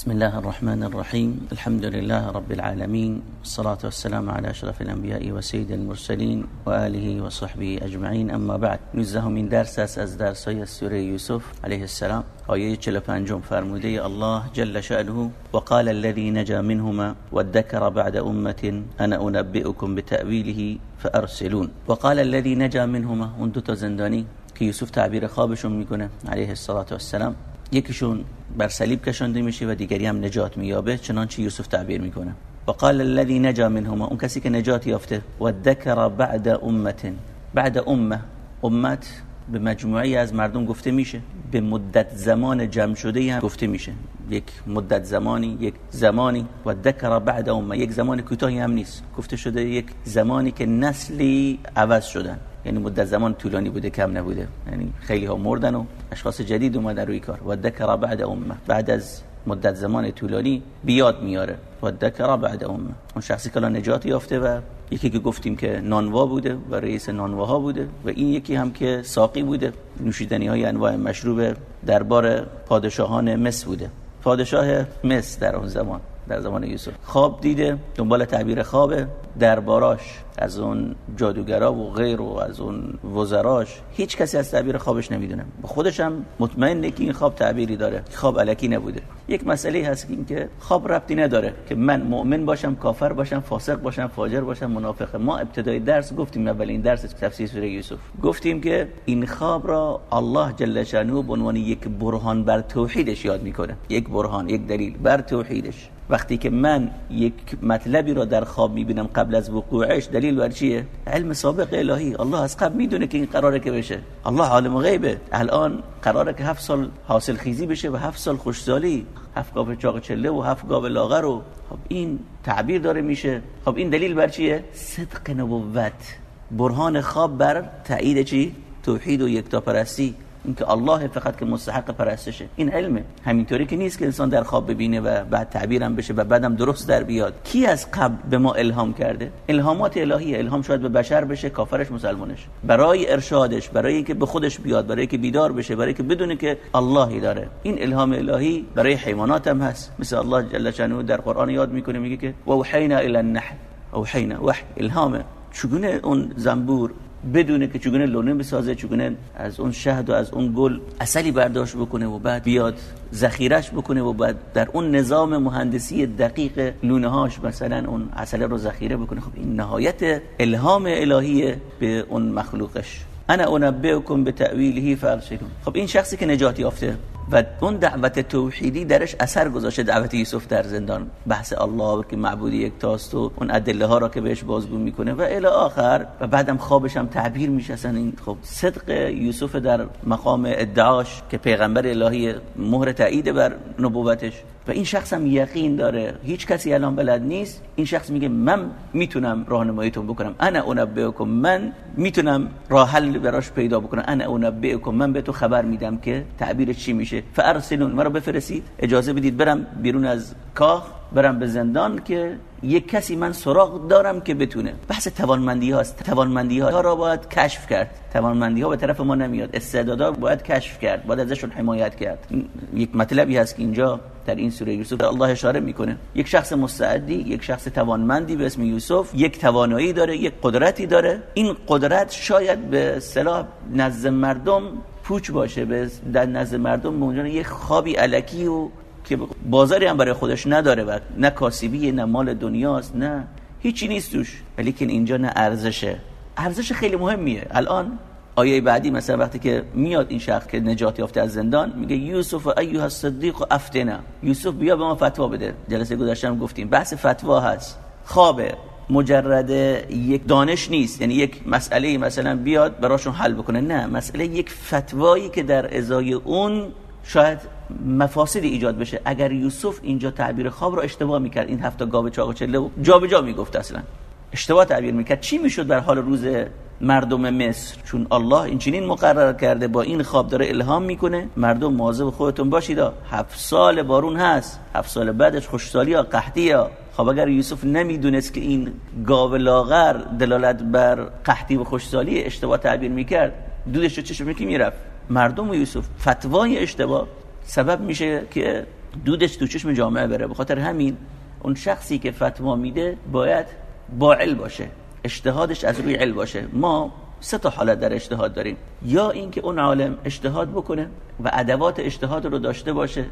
بسم الله الرحمن الرحيم الحمد لله رب العالمين والصلاة والسلام على أشرف الأنبياء وسيد المرسلين وآله وصحبه أجمعين أما بعد من درس از درس سوره یوسف علیه السلام آیه 45 فرموده الله جل شأنه وقال الذي نجا منهما وادكر بعد أمة أنا أنبئكم بتأويله فأرسلون وقال الذي نجا منهما اون دو تا زندانی که یوسف تعبیر خوابشون میکنه علیه الصلاة والسلام یکیشون بر صلیب کشانده میشه و دیگری هم نجات مییابه چنانچه یوسف تعبیر می‌کنه. و قال الذي نجا منهما اون کسی که نجات یافته. و ذکر بعد امه بعد امه امت به مجموعی از مردم گفته میشه. به مدت زمان جمع شده هم گفته میشه. یک مدت زمانی یک زمانی. و ذکر بعد امه یک زمان کوتاهی هم نیست. گفته شده یک زمانی که نسلی عوض شدن. یعنی مدت زمان طولانی بوده کم نبوده. یعنی خیلی ها مردن و اشخاص جدید اومدن روی کار. و ذکر بعد امه. بعد از مدت زمان طولانی بیاد میاره. و ذکر بعد امه. اون شخصی که نجات یافته و یکی که گفتیم که نانوا بوده و رئیس نانواها بوده و این یکی هم که ساقی بوده. نوشیدنی های انواع مشروب دربار پادشاهان مصر بوده. پادشاه مصر در اون زمان در زمان یوسف. خواب دیده دنبال تعبیر خواب درباراش از اون جادوگرا و غیر و از اون وزراش هیچ کسی از تعبیر خوابش نمی‌دونه. خودش هم مطمئنه که این خواب تعبیری داره. خواب علکی نبوده. یک مسئله هست که اینکه خواب ربطی نداره که من مؤمن باشم کافر باشم فاسق باشم فاجر باشم منافق. ما ابتدای درس گفتیم اولین درس تفسیر سوره یوسف. گفتیم که این خواب را الله جل شانه به عنوان یک برهان بر توحیدش یاد می‌کنه. یک برهان یک دلیل بر توحیدش. وقتی که من یک مطلبی را در خواب می‌بینم قبل از وقوعش دلیل بر چیه؟ علم سابق الهی. الله از قبل می‌دونه که این قراره که بشه. الله عالم غیبه. الان قراره که هفت سال حاصل خیزی بشه و هفت سال خوشسالی هفت گاو چاق چله و هفت گاو لاغر و خب این تعبیر داره میشه. خب این دلیل بر چیه؟ صدق نبوت. برهان خواب بر تایید چی؟ توحید و یکتاپرستی. اینکه الله فقط که مستحق پرستشه. این علمه همینطوری که نیست که انسان در خواب ببینه و بعد تعبیرم بشه و بعدم درست در بیاد. کی از قبل به ما الهام کرده؟ الهامات الهی الهام شاید به بشر بشه کافرش مسلمانش. برای ارشادش برای اینکه به خودش بیاد برای که بیدار بشه برای که بدونه که اللهی داره. این الهام الهی برای حیوانات هم هست. مثل الله جل شانه در قرآن یاد می‌کنه میگه که وحینا الی النحل. اوحینا وحی الهامه. چگونه اون زنبور بدونه که چگونه لونه بسازه چگونه از اون شهد و از اون گل اصلی برداشت بکنه و بعد بیاد ذخیرش بکنه و بعد در اون نظام مهندسی دقیق لونه هاش مثلا اون اصله رو ذخیره بکنه. خب این نهایت الهام الهیه به اون مخلوقش. انا انبئكم بتاویله فارسلون خب این شخصی که نجات یافته و اون دعوت توحیدی درش اثر گذاشته دعوت یوسف در زندان. بحث الله که معبود یک تاست و اون ادله ها را که بهش بازگو می‌کنه و الی آخر. و بعدم خوابش هم تعبیر میشه اصلا این. خب صدق یوسف در مقام ادعاش که پیغمبر الهی مهر تایید بر نبوتش. و این شخص هم یقین داره. هیچ کسی الان بلد نیست. این شخص میگه من می‌تونم راهنماییتون بکنم. انا انبئکم من می‌تونم راه حل براش پیدا بکنم. انا انبئکم من به تو خبر میدم که تعبیر چی میشه. فارسلون مرا بفرستید. اجازه بدید برم بیرون از کاخ برم به زندان که یک کسی من سراغ دارم که بتونه. بحث توانمندی هاست. توانمندی ها را باید کشف کرد. توانمندی ها به طرف ما نمیاد. استعدادا باید کشف کرد. باید ازشون حمایت کرد. یک مطلبی هست که اینجا در این سوره یوسف الله اشاره می‌کنه. یک شخص مستعدی یک شخص توانمندی به اسم یوسف یک توانایی داره یک قدرتی داره. این قدرت شاید به اصطلاح نزد مردم پوچ باشه. به در نزد مردم به یک خوابی علکی و که بازاری هم برای خودش نداره و نه کاسبی نه مال دنیاست نه هیچی نیست توش. ولی که اینجا نه ارزشه. ارزش خیلی مهمیه. الان آیه بعدی مثلا وقتی که میاد این شخص که نجات یافته از زندان میگه یوسف ایها الصدیق افتنا. یوسف بیا به ما فتوا بده. جلسه گذشته گفتیم. بحث فتوا هست. خوابه. مجرد یک دانش نیست. یعنی یک مسئله مثلا بیاد براشون حل بکنه. نه مسئله یک فتوایی که در ازای اون شاید مفاسدی ایجاد بشه. اگر یوسف اینجا تعبیر خواب رو اشتباه می‌کرد این هفته گاو چاق و چله و جا به جا می‌گفت اصلا. اشتباه تعبیر می‌کرد. چی می‌شد در حال روز مردم مصر؟ چون الله این چنین مقرر کرده با این خواب داره الهام می‌کنه. مردم مواظب خودتون باشید. هفت سال بارون هست. هفت سال بعدش خوشسالی یا قحطی یا خب اگر یوسف نمی‌دونست که این گاو لاغر دلالت بر قحطی و خوشسالی اشتباه تعبیر می‌کرد دودش رو چشم می‌رفت. مردم و یوسف فتوای اشتباه سبب میشه که دودش تو چشم جامعه بره. بخاطر همین اون شخصی که فتوا میده باید با علم باشه. اجتهادش از روی علم باشه. ما سه تا حالت در اجتهاد داریم. یا اینکه اون عالم اجتهاد بکنه و ادوات اجتهاد رو داشته باشه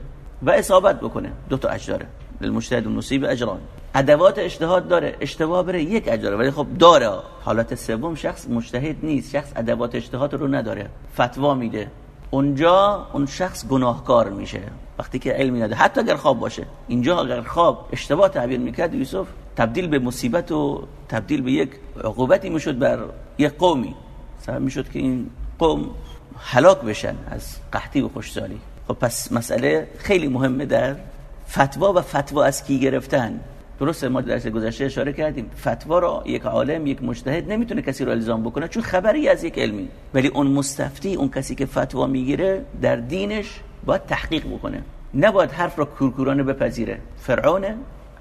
و اصابت بکنه. دو تا اجر للمجتهد نصیب اجران ادوات اجتهاد داره اشتباه بره یک اجر ولی خب داره. حالت سوم شخص مجتهد نیست. شخص ادوات اجتهاد رو نداره. فتوا میده. اونجا اون شخص گناهکار میشه. وقتی که علمی نداره حتی اگر خواب باشه. اینجا اگر خواب اشتباه تعبیر می‌کرد یوسف تبدیل به مصیبت و تبدیل به یک عقوبتی می‌شد بر یک قومی. سبب می‌شد که این قوم هلاک بشن از قحطی و خوشسالی خب پس مسئله خیلی مهمه در فتوا و فتوا از کی گرفتن؟ درسته ما درس گذشته اشاره کردیم. فتوا رو یک عالم یک مجتهد نمی‌تونه کسی رو الزام بکنه چون خبری از یک علمی. ولی اون مستفتی اون کسی که فتوا می‌گیره در دینش باید تحقیق بکنه. نباید حرف رو کورکورانه بپذیره. فرعون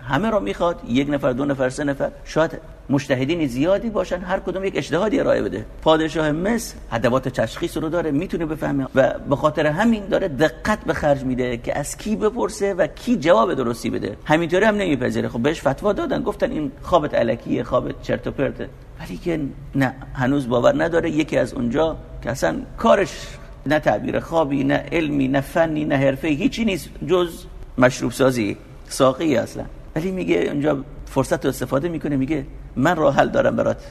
همه رو می‌خواد یک نفر دو نفر سه نفر. شاید مجتهدین زیادی باشن هر کدوم یک اجتهادی ارائه بده. پادشاه مصر ادوات تشخیص رو داره می‌تونه بفهمه. و به خاطر همین داره دقت به خرج میده که از کی بپرسه و کی جواب درستی بده. همینطوری هم نمیپذیره. خب بهش فتوا دادن گفتن این خوابت الکیه خوابت چرت و پرته. ولی که نه هنوز باور نداره. یکی از اونجا که اصلا کارش نه تعبیر خوابی نه علمی نه فنی نه حرفه هیچی نیست. جز مشروب سازی ساقی اصلا. ولی میگه اونجا فرصت رو استفاده می‌کنه میگه من راه حل دارم برات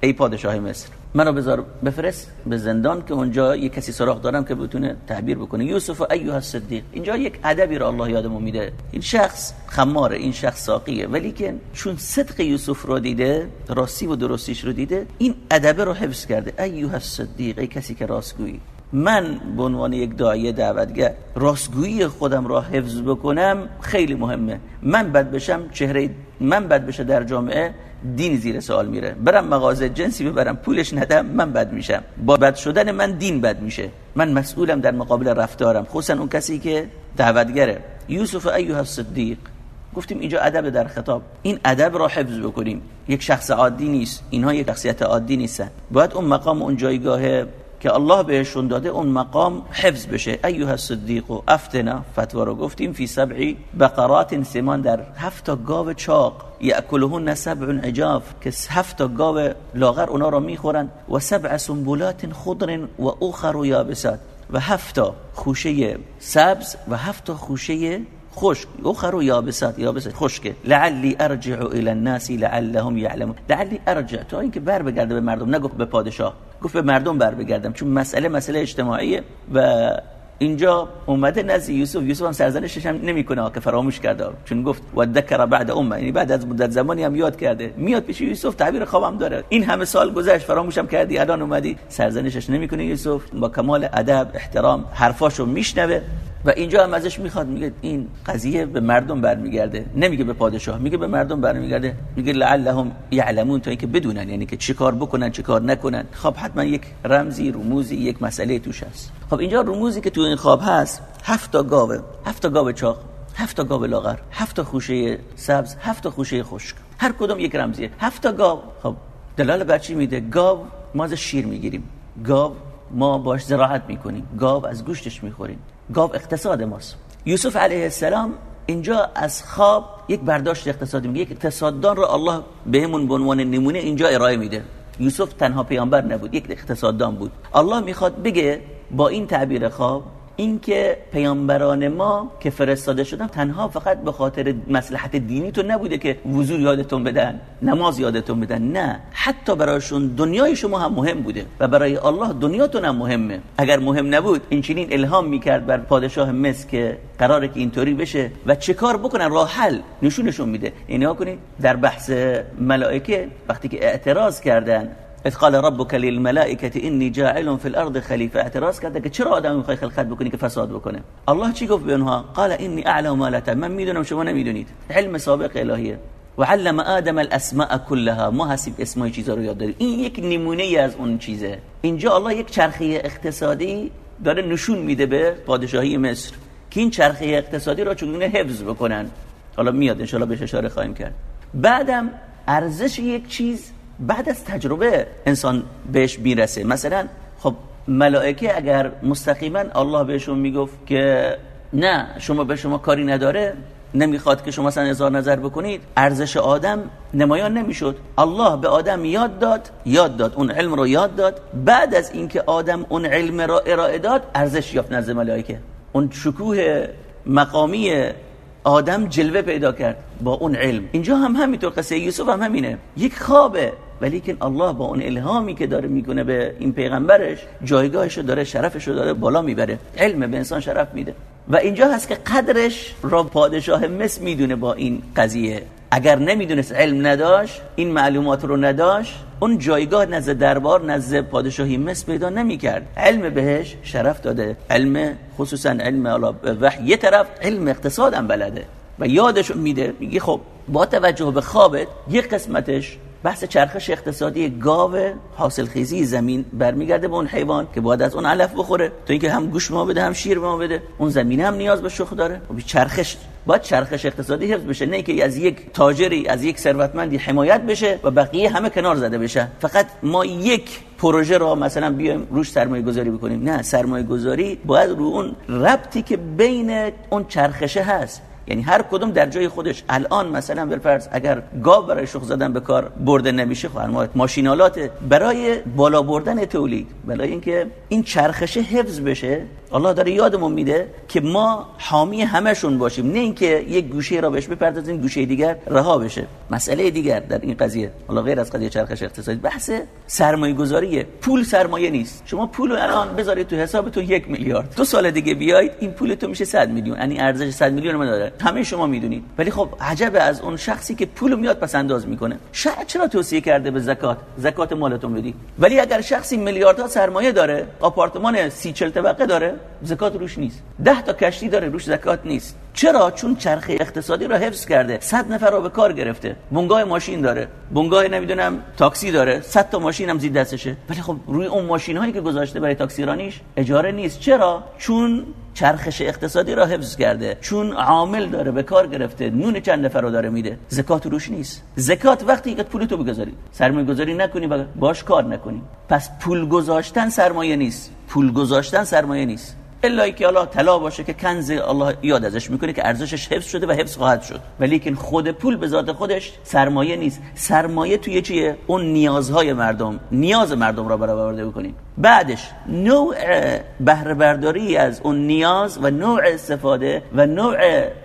ای پادشاه مصر منو بذار بفرست به زندان که اونجا یه کسی سراغ دارم که بتونه تعبیر بکنه. یوسف ایها الصدیق اینجا یک ادبی رو الله یادمون میده. این شخص خماره این شخص ساقیه. ولی که چون صدق یوسف رو دیده راستی و درستیش رو دیده این ادبه رو حفظ کرده. ایها الصدیق ای کسی که راستگویی. من به عنوان یک داعیه دعوتگر راستگویی خودم را حفظ بکنم خیلی مهمه. من بد بشم چهره من بد بشه در جامعه دین زیر سوال میره. برم مغازه جنسی ببرم پولش ندم من بد میشم. با بد شدن من دین بد میشه. من مسئولم در مقابل رفتارم. خصوصا اون کسی که دعوتگره. یوسف ایها الصدیق. گفتیم اینجا ادب در خطاب. این ادب را حفظ بکنیم. یک شخص عادی نیست. اینها یک شخصیت عادی نیستن. باید اون مقام اون جایگاه که الله بهشون داده اون مقام حفظ بشه. ایها الصدیق و افتنا فتوا رو گفتیم فی سبع بقرات سمان در هفت گاو چاق. یاکلهن سبع عجاف که هفت گاو لاغر اونا رو می‌خورن. و سبع سنبلات خضر و اخر یابسات. و هفت خوشه سبز و هفت خوشه خشک. اخر و یابسات. یابس خشک. لعلی ارجع الى الناس لعلهم يعلمون لعلی ارجع. تا اینکه بر بگرده به مردم. نگفت به پادشاه. گفت به مردم بر بگردم چون مسئله مسئله اجتماعیه و اینجا اومده نزد یوسف یوسف هم سرزنشش هم نمی‌کنه که فراموش کرده چون گفت و ذکر بعد امه یعنی بعد از مدت زمانی هم یاد کرده میاد پیش یوسف تعبیر خوابم داره. این همه سال گذشت فراموشم کردی الان اومدی. سرزنشش نمی‌کنه یوسف با کمال ادب احترام حرفاشو میشنوه. و اینجا هم ازش می‌خواد میگه این قضیه به مردم برمیگرده. نمیگه به پادشاه میگه به مردم برمیگرده. میگه لعلهم یعلمون تا اینکه بدونن یعنی که چی کار بکنن چی کار نکنن. خب حتما یک رمزی رموزی یک مسئله توش هست. خب اینجا رموزی که تو این خواب هست هفت تا گاوه هفت تا گاو چاق هفت تا گاو لاغر هفت تا خوشه سبز هفت تا خوشه خشک. هر کدوم یک رمزیه. هفت تا گاو. خب دلاله بر میده گاو ما از شیر می‌گیریم. گاو ما باش زراعت می‌کنیم. گاو از گوشتش می‌خوریم. گاو اقتصاد ماست. یوسف علیه السلام اینجا از خواب یک برداشت اقتصادی میگه. یک اقتصاددان رو الله بهمون به عنوان نمونه اینجا ارائه میده. یوسف تنها پیامبر نبود یک اقتصاددان بود. الله می‌خواد بگه با این تعبیر خواب اینکه پیامبران ما که فرستاده شدن تنها فقط به خاطر مصلحت دینی تو نبوده که وضوع یادتون بدن نماز یادتون بدن نه. حتی برایشون دنیای شما هم مهم بوده و برای الله دنیاتون هم مهمه. اگر مهم نبود این چنین الهام می‌کرد بر پادشاه مصر که قراره که اینطوری بشه و چه کار بکنن؟ راه حل نشونشون میده. اینا کنید در بحث ملائکه وقتی که اعتراض کردن اذ قال ربك للملائكه اني جاعل في الارض خلیفه اعتراض کرده که چرا آدم می‌خوای خلقت بکنی که فساد بکنه؟ الله چی گفت به اونها؟ قال اني اعلم ما لا من می‌دونم شما نمی‌دونید. علم سابق الهیه. و علم آدم الاسماء كلها. ما حسیب اسمای چیزا رو یاد داریم. این یک نمونه ای از اون چیزه. اینجا الله یک چرخه اقتصادی داره نشون میده به پادشاهی مصر که این چرخه اقتصادی را چگونه حفظ بکنن. حالا میاد ان بهش اشاره خواهیم کرد. بعدم ارزش یک چیز بعد از تجربه انسان بهش می‌رسه. مثلا خب ملائکه اگر مستقیما الله بهشون می‌گفت که نه شما به شما کاری نداره نمی‌خواد که شما مثلا اظهار نظر بکنید ارزش آدم نمایان نمی‌شد. الله به آدم یاد داد یاد داد اون علم رو یاد داد. بعد از اینکه آدم اون علم را ارائه داد ارزش یافت نزد ملائکه. اون شکوه مقامی آدم جلوه پیدا کرد با اون علم. اینجا هم همینطور قصه یوسف هم همینه. یک خوابه ولی که الله با اون الهامی که داره می‌کنه به این پیغمبرش جایگاهش رو داره شرفش رو داره بالا می‌بره. علم به انسان شرف میده. و اینجا هست که قدرش را پادشاه مصر می‌دونه با این قضیه. اگر نمی‌دونست علم نداشت این معلومات رو نداشت اون جایگاه نزد دربار نزد پادشاهی مصر پیدا نمی‌کرد. علم بهش شرف داده. علم خصوصا علم وحی یه طرف علم اقتصادم بلده و یادش میده. میگه خب با توجه به خوابت یه قسمتش بحث چرخش اقتصادی گاو حاصل خیزی زمین برمیگرده به اون حیوان که باید از اون علف بخوره. تو اینکه هم گوش ما بده هم شیر ما بده. اون زمین هم نیاز به شخ داره. و خب چرخش باید چرخش اقتصادی حفظ بشه. نه که از یک تاجری از یک ثروتمندی حمایت بشه و بقیه همه کنار زده بشه. فقط ما یک پروژه را مثلا بیایم روش سرمایه گذاری بکنیم. نه سرمایه گذاری باید رو اون ربطی که بین اون چرخشه هست. یعنی هر کدوم در جای خودش. الان مثلا بالفرض اگر گاو برای شخ زدن به کار برده نمیشه خب ماشینالات برای بالا بردن تولید برای اینکه این چرخشه حفظ بشه الله داره یادمون میده که ما حامی همشون باشیم. نه اینکه یک گوشه را بهش بپردازیم گوشه دیگر رها بشه. مسئله دیگر در این قضیه. حالا غیر از قضیه چرخش اقتصادی بحث سرمایه گذاریه پول سرمایه نیست. شما پول الان بذارید تو حسابتون یک میلیارد. دو سال دیگه بیاید این پول تو میشه 100 میلیون. یعنی ارزش 100 میلیون ما داره همه شما می‌دونید. ولی خب عجب از اون شخصی که پول میاد پس انداز می‌کنه. شاید چرا توصیه کرده به زکات؟ زکات مالتون بدی. ولی اگر شخصی میلیاردها سرمایه داره آپارتمان 30 40 طبقه داره زکات روش نیست. ده تا کشتی داره روش زکات نیست. چرا؟ چون چرخه اقتصادی رو حفظ کرده. 100 نفر رو به کار گرفته. بنگاه ماشین داره. بنگاه نمی‌دونم تاکسی داره. 100 تا ماشین هم زیر دستشه. ولی خب روی اون ماشین هایی که گذاشته برای تاکسی رانیش اجاره نیست. چرا؟ چون چرخش اقتصادی را حفظ کرده. چون عامل داره به کار گرفته نون چند نفر رو داره میده. زکات روش نیست. زکات وقتی که پول تو بگذاری سرمایه گذاری نکنی باش کار نکنی پس پول گذاشتن سرمایه نیست. پول گذاشتن سرمایه نیست. الا که الله طلا باشه که کنز الله یاد ازش می‌کنه که ارزشش حفظ شده و حفظ خواهد شد. ولی که خود پول به ذات خودش سرمایه نیست. سرمایه توی چیه؟ اون نیازهای مردم. نیاز مردم را برآورده بکنیم. بعدش نوع بهره برداری از اون نیاز و نوع استفاده و نوع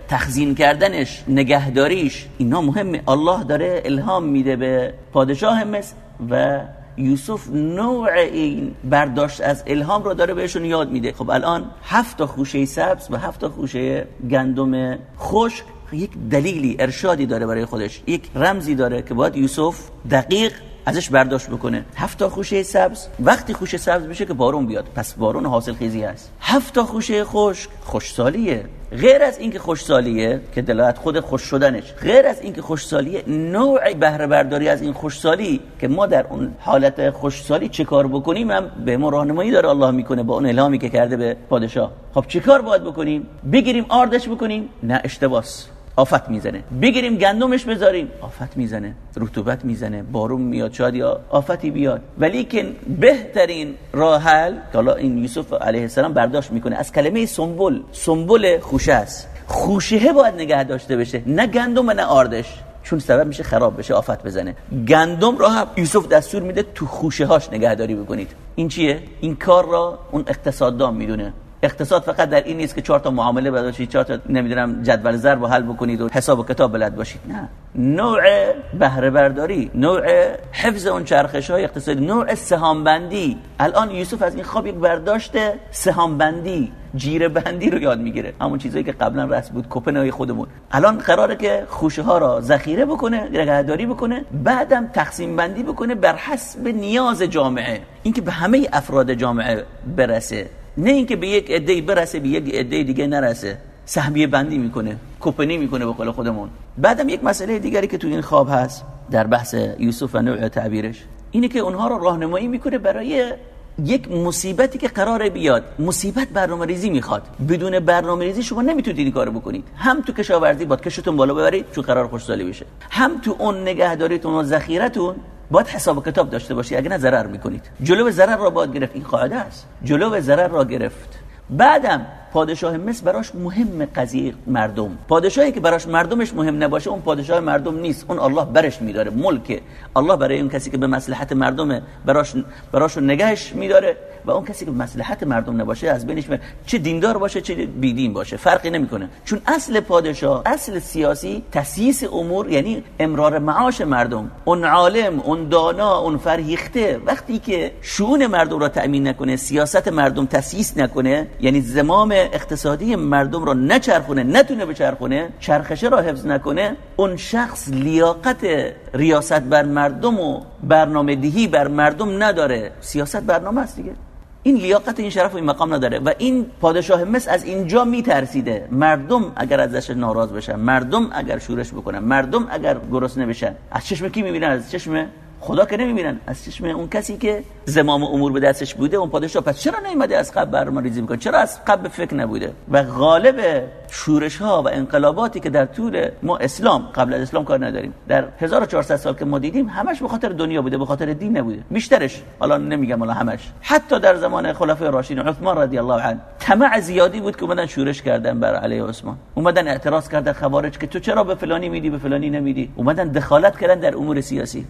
تخزین کردنش نگهداریش اینا مهمه. الله داره الهام میده به پادشاه مصر و یوسف نوع این برداشت از الهام رو داره بهشون یاد میده. خب الان هفت خوشه سبز و هفت خوشه گندم خشک یک دلیلی ارشادی داره برای خودش. یک رمزی داره که باید یوسف دقیق ازش برداشت بکنه. هفت تا خوشه سبز. وقتی خوشه سبز بشه که بارون بیاد. پس بارون حاصل خیزی هست. هفت تا خوشه خشک. خوشسالیه. غیر از اینکه خوشسالیه که دلالت خود خوش شدنش. غیر از اینکه خوشسالیه نوع بهره برداری از این خوشسالی که ما در اون حالت خوشسالی چه کار بکنیم هم به ما راهنمایی داره الله می‌کنه با اون الهامی که کرده به پادشاه. خب چه کار باید بکنیم؟ بگیریم آردش بکنیم. نه اشتباس. آفت می‌زنه. بگیریم گندمش بذاریم. آفت می‌زنه رطوبت می‌زنه بارون میاد شاید یا آفتی بیاد. ولی که بهترین راه حل که حالا این یوسف علیه السلام برداشت می‌کنه از کلمه سنبل. سنبل خوشه است. خوشه باید نگه داشته بشه نه گندم نه آردش. چون سبب میشه خراب بشه آفت بزنه. گندم را هم یوسف دستور میده تو خوشه هاش نگهداری بکنید. این چیه؟ این کار را اون اقتصاددان می‌دونه. اقتصاد فقط در این نیست که چهار تا معامله باشید چهار تا نمی‌دونم جدول ضرب حل بکنید و حساب و کتاب بلد باشید. نه. نوع بهره برداری نوع حفظ اون چرخش های اقتصادی نوع سهام بندی الان یوسف از این خواب یک برداشت سهام بندی جیره بندی رو یاد می‌گیره. همون چیزایی که قبلا رسم بود کوپنای خودمون. الان قراره که خوشه ها را ذخیره بکنه نگهداری بکنه بعدم تقسیم بندی بکنه بر حسب نیاز جامعه. اینکه به همه افراد جامعه برسه. نه اینکه به یک عده برسه به یک عده دیگه نرسه. سهمیه بندی می‌کنه کوپنی می‌کنه به قول خودمون. بعدم یک مسئله دیگری که تو این خواب هست در بحث یوسف و نوع تعبیرش اینه که اونها رو راهنمایی می‌کنه برای یک مصیبتی که قرار بیاد. مصیبت برنامه ریزی می‌خواد. بدون برنامه ریزی شما نمی‌تونید این کارو بکنید. هم تو کشاورزی باید کشتون بالا ببرید چون قرار خوشسالی بشه. هم تو اون نگهداریتون و ذخیرتون باید حساب کتاب داشته باشی اگه نه ضرر می‌کنید. جلو ضرر را باید گرفت این قاعده است. جلو ضرر را گرفت. بعدم پادشاه مصر براش مهم قضیه مردم. پادشاهی که براش مردمش مهم نباشه اون پادشاه مردم نیست. اون الله برش میداره. ملک. الله برای اون کسی که به مصلحت مردم براش براش نگهش میداره. و اون کسی که مصلحت مردم نباشه از بینش چه دیندار باشه چه بیدین باشه. فرقی نمی‌کنه. چون اصل پادشاه اصل سیاسی تسییس امور یعنی امرار معاش مردم. اون عالم اون دانا اون فرهیخته. وقتی که شون مردم را تأمین نکنه سیاست مردم تسییس نکنه یعنی زمام اقتصادی مردم را نچرخونه نتونه بچرخونه چرخشه را حفظ نکنه اون شخص لیاقت ریاست بر مردم و برنامه دهی بر مردم نداره. سیاست برنامه است دیگه. این لیاقت این شرف و این مقام نداره و این پادشاه مصر از اینجا میترسیده. مردم اگر ازش ناراض بشن مردم اگر شورش بکنن مردم اگر گرسنه بشن از چشم کی می‌بینن؟ از چشم خدا که نمی‌بینن. از چشم اون کسی که زمام امور به دستش بوده اون پادشاه پس چرا نیومده از قبل برنامه ریزی می‌کنه؟ چرا از قبل فکر نبوده؟ و غالب شورش ها و انقلاباتی که در طول ما اسلام قبل از اسلام کار نداریم. در 1400 سال که ما دیدیم همش به خاطر دنیا بوده به خاطر دین نبوده. بیشترش حالا نمیگم حالا همش. حتی در زمان خلفای راشدین عثمان رضی الله عنه طمع زیادی بود که اومدن شورش کردن بر علیه عثمان. اومدن اعتراض کردن خوارج که تو چرا به فلانی میدی به فلانی نمیدی؟ اومدن دخالت کردن در امور سیاسی.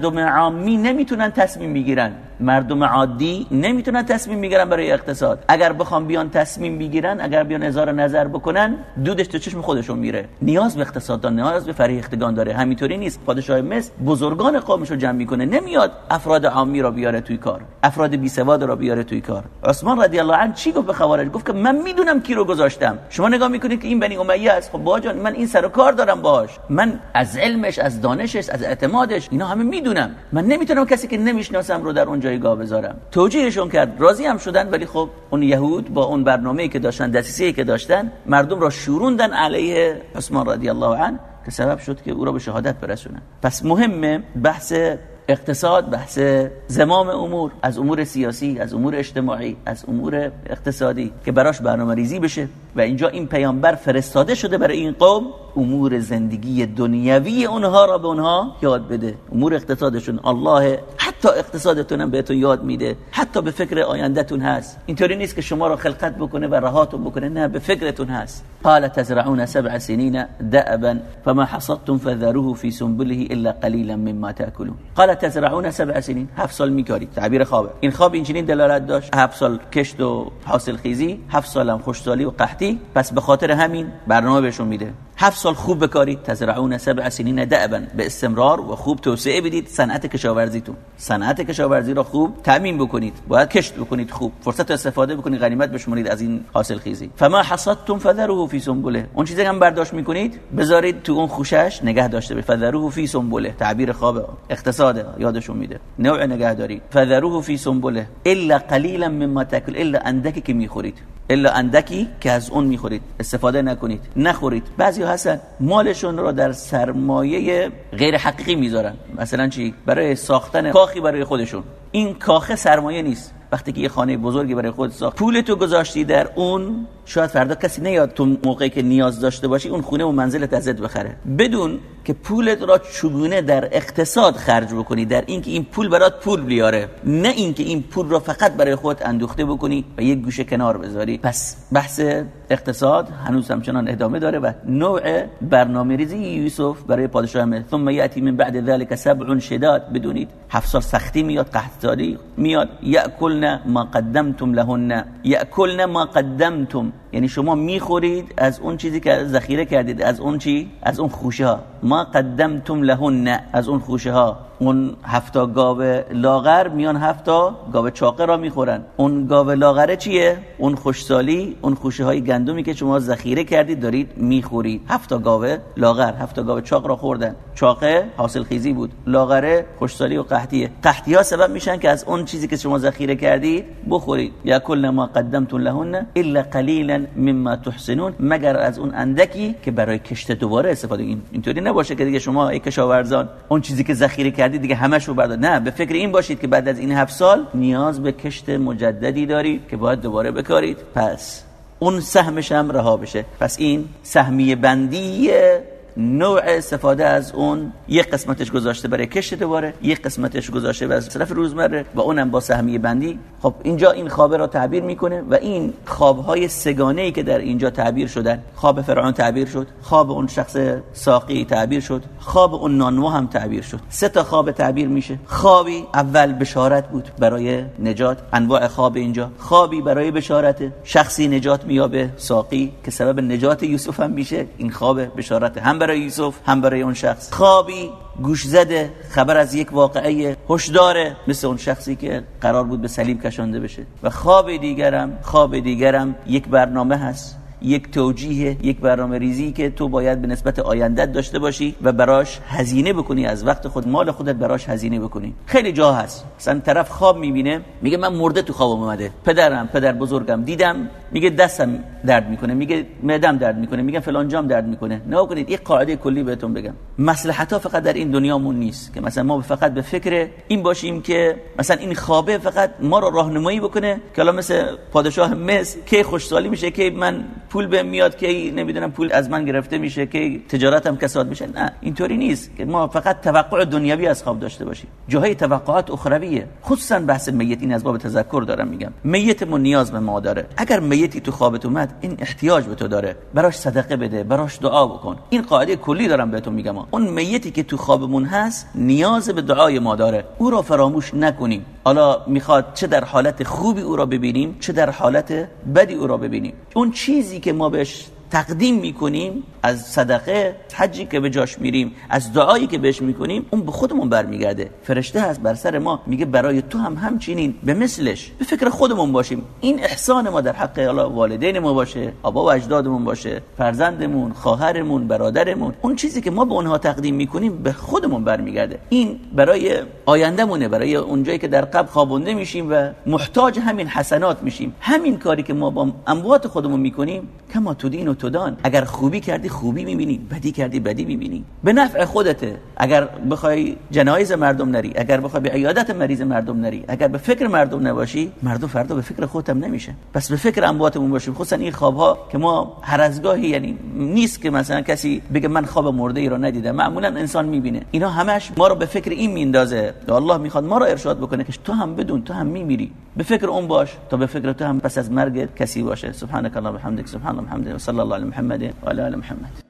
مردم عامی نمی‌تونن تصمیم بگیرن مردم عادی نمی‌تونن تصمیم بگیرن برای اقتصاد. اگر بخوام بیان تصمیم بگیرن اگر بیان اظهار نظر بکنن دودش تو چشم خودشون میره. نیاز به اقتصاددان نیاز به فریختگان داره. همینطوری نیست. پادشاه مصر بزرگان قومش رو جمع می‌کنه. نمیاد افراد عامی را بیاره توی کار. افراد بی سواد را بیاره توی کار. عثمان رضی الله عنه چی گفت به خوارج؟ گفت که من می‌دونم کی رو گذاشتم. شما نگاه می‌کنید که این بنی امیه است. خب باجان من این سر و کار دارم باش من از علمش از دانشش از اعتمادش اینا همه می‌دونم. من نمی‌تونم کسی که نمی‌شناسم رو در اون جایگاه بذارم. توجیهشون کرد. راضی هم شدن ولی خب اون یهود با اون برنامه‌ای که داشتن دسیسه‌ای که داشتن مردم را شوروندن علیه عثمان رضی الله عنه که سبب شد که او را به شهادت برسونن. پس مهمه بحث اقتصاد بحث زمام امور از امور سیاسی از امور اجتماعی از امور اقتصادی که براش برنامه ریزی بشه. و اینجا این پیامبر فرستاده شده برای این قوم. امور زندگی دنیوی اونها را به اونها یاد بده. امور اقتصادشون الله حتی اقتصادتون هم بهتون یاد میده. حتی به فکر آیندهتون هست. اینطوری نیست که شما را خلقت بکنه و رهاتون بکنه. نه به فکرتون هست. قال تزرعون سبع سنین دأبا فما حصدتم فذروه في سنبله الا قليلا مما تاكلون قال تزرعون سبع سنین. هفت سال میکاری تعبیر خوابه. این خواب اینجوری دلالت داشت. هفت سال کشت و حاصل خیزی هفت سال هم خوشسالی و قحطی. پس به خاطر همین برنامه بهشون میده. هفت سال خوب بکارید. تزرعون سبع سنین دعبا به استمرار و خوب توسعه بدید. صنعت کشاورزیتون. صنعت کشاورزی را خوب تامین بکنید. باید کشت بکنید خوب. فرصت استفاده بکنید. غنیمت بشمرید از این حاصل خیزی. فما حصدتم فذروه فی سنبله. اون چیزی هم برداشت می‌کنید بذارید تو اون خوشش نگه داشته به فذروه فی سنبله. تعبیر خواب اقتصاد یادشون میده. نوع نگهداری. فذروه فی سنبله. الا قلیلا مما تاکل. الا اندکی که می‌خورید. الا اندکی که از اون می‌خورید. استفاده نکنید. نخورید. بعضی هستن مالشون رو در سرمایه غیر حقیقی می‌ذارن. مثلا چی؟ برای ساختن کاخی برای خودشون. این کاخه سرمایه نیست. وقتی که یه خانه بزرگی برای خود ساخت پول تو گذاشتی در اون شاید فردا کسی نیاد تو موقعی که نیاز داشته باشی اون خونه و منزلت ازت بخره. بدون که پولت را چگونه در اقتصاد خرج بکنی در اینکه این پول برات پول بیاره. نه اینکه این پول را فقط برای خود اندوخته بکنی و یک گوشه کنار بذاری. پس بحث اقتصاد هنوز همچنان ادامه داره و نوع برنامه ریزی یوسف برای پادشاه همه ثم یاتی من بعد ذلك سبع شداد. بدونید هفت سال سختی میاد قحطی میاد. یاکلن ما قدمتم لهن. یاکلن ما قدمتم. یعنی شما می‌خورید از اون چیزی که ذخیره کردید از اون چی؟ از اون خوشه ها ما قدمتم لهن از اون خوشه ها اون هفتا گاو لاغر میان هفتا گاو چاقه را می‌خورن. اون گاو لاغره چیه؟ اون خوشسالی اون خوشه های گندمی که شما ذخیره کردید دارید می‌خورید. هفتا گاو لاغر هفتا گاو چاق را خوردن. چاقه حاصل خیزی بود. لاغره خوشسالی و قحطیه. قحطی ها سبب میشن که از اون چیزی که شما ذخیره کردید بخورید. یا کل ما قدمتم لهن الا قلیلا مما تحسنون. مگر از اون اندکی که برای کشت دوباره استفاده این اینطوری نباشه که دیگه شما ای کشاورزان اون چیزی که ذخیره دیگه همش رو بردار نه به فکر این باشید که بعد از این هفت سال نیاز به کشت مجددی دارید که باید دوباره بکارید. پس اون سهمش هم رها بشه. پس این سهمیه بندی نوع استفاده از اون یک قسمتش گذاشته برای کشت دوباره یک قسمتش گذاشته برای صرف روزمره و اونم با سهمیه بندی. خب اینجا این خوابه را تعبیر می‌کنه و این خوابهای سگانه ای که در اینجا تعبیر شدن خواب فرعون تعبیر شد خواب اون شخص ساقی تعبیر شد خواب اون نانو هم تعبیر شد. سه تا خواب تعبیر میشه. خوابی اول بشارت بود برای نجات انواع خواب اینجا. خوابی برای بشارت شخصی نجات میابه ساقی که سبب نجات یوسف هم میشه. این خواب بشارت هم برای یوسف هم برای اون شخص. خوابی گوش زده خبر از یک واقعه هشدار مثل اون شخصی که قرار بود به صلیب کشانده بشه. و خواب دیگرم خواب دیگرم یک برنامه هست. یک توجیه یک برنامه ریزی که تو باید به نسبت آیندت داشته باشی و براش هزینه بکنی. از وقت خود مال خودت براش هزینه بکنی. خیلی جا هست. مثلا طرف خواب می‌بینه میگه من مرده تو خوابم اومده. پدرم پدر بزرگم دیدم میگه دستم درد می‌کنه. میگه معدم درد می‌کنه. میگه فلان جام درد می‌کنه. نه کنید یک قاعده کلی بهتون بگم. مصلحت ها فقط در این دنیامون نیست که مثلا ما فقط به فکر این باشیم که مثلا این خوابه فقط ما رو راهنمایی بکنه. که مثل پادشاه مصر کی خوشحالی میشه که من پول به میاد که نمی‌دونم پول از من گرفته میشه که تجارتم کساد میشه. نه اینطوری نیست که ما فقط توقع دنیوی از خواب داشته باشیم. جاهای توقعات اخرویه. خصوصا بحث میت این از باب تذکر دارم میگم. میتمون نیاز به ما داره. اگر میتی تو خوابت اومد این احتیاج به تو داره. براش صدقه بده براش دعا بکن. این قاعده کلی دارم بهتون میگم. اون میتی که تو خوابمون هست نیاز به دعای ما داره. او را فراموش نکنیم. حالا می‌خواد چه در حالت خوبی او را ببینیم چه در حالت بدی او را ببینیم. اون چیزی که ما بهش تقدیم می‌کنیم از صدقه حجی که به جاش میریم از دعایی که بهش می‌کنیم اون به خودمون برمیگرده. فرشته هست بر سر ما میگه برای تو هم همچنین به مثلش. به فکر خودمون باشیم. این احسان ما در حق والدین ما باشه آبا و اجدادمون باشه فرزندمون خواهرمون برادرمون. اون چیزی که ما به اونها تقدیم می‌کنیم به خودمون برمیگرده. این برای آیندهمونه برای اونجایی که در قبل خوابونده میشیم و محتاج همین حسنات میشیم. همین کاری که ما با اموات خودمون می‌کنیم کما تو دین و تدان اگر خوبی کردی خوبی می‌بینی. بدی کردی بدی می‌بینی. به نفع خودته. اگر بخوای جنایز مردم نری اگر بخوای به عیادت مریض مردم نری اگر به فکر مردم نباشی مردم فردا به فکر خودت نمیشه پس به فکر امواتمون باشیم. خصوصا این خواب ها که ما هر از گاهی یعنی نیست که مثلا کسی بگه من خواب مرده ای رو ندیدم. معمولا انسان می‌بینه. اینا همش ما رو به فکر این میندازه الله می‌خواد ما رو ارشاد بکنه که تو هم بدون تو هم میمیری. به فکر اون باش. تا به فکر تو هم پس از مرگ کسی باشه. سبحانك اللهم وبحمدك سبحان الله الله على محمد وعلى آل محمد.